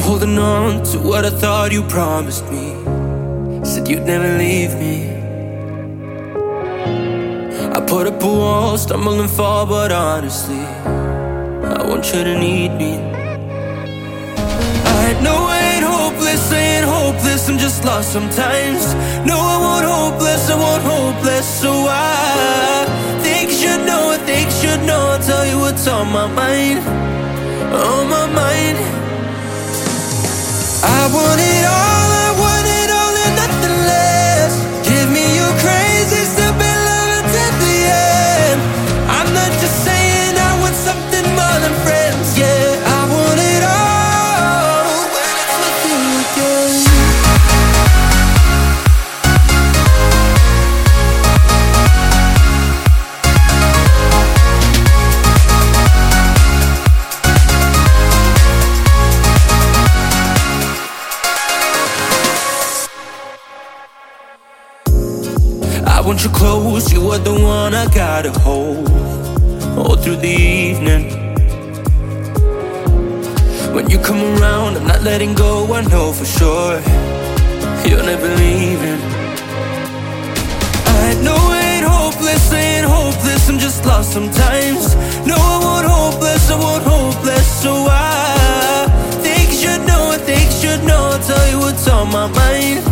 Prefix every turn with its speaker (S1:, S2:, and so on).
S1: holding on to what I thought you promised me. Said you'd never leave me. I put up a wall, stumble and fall, but honestly, I want you to need me. I know I ain't hopeless, I ain't hopeless, I'm just lost sometimes. No, I won't hopeless, I won't hopeless, so I think you should know, I think you should know. I'll tell you what's on my mind, on my mind. I want it all, want you close, you are the one I gotta hold all through the evening. When you come around, I'm not letting go, I know for sure you're never leaving. I know I ain't hopeless, I ain't hopeless, I'm just lost sometimes. No, I won't hopeless, I won't hopeless, so I think you should know, I think you should know. I'll tell you what's on my mind,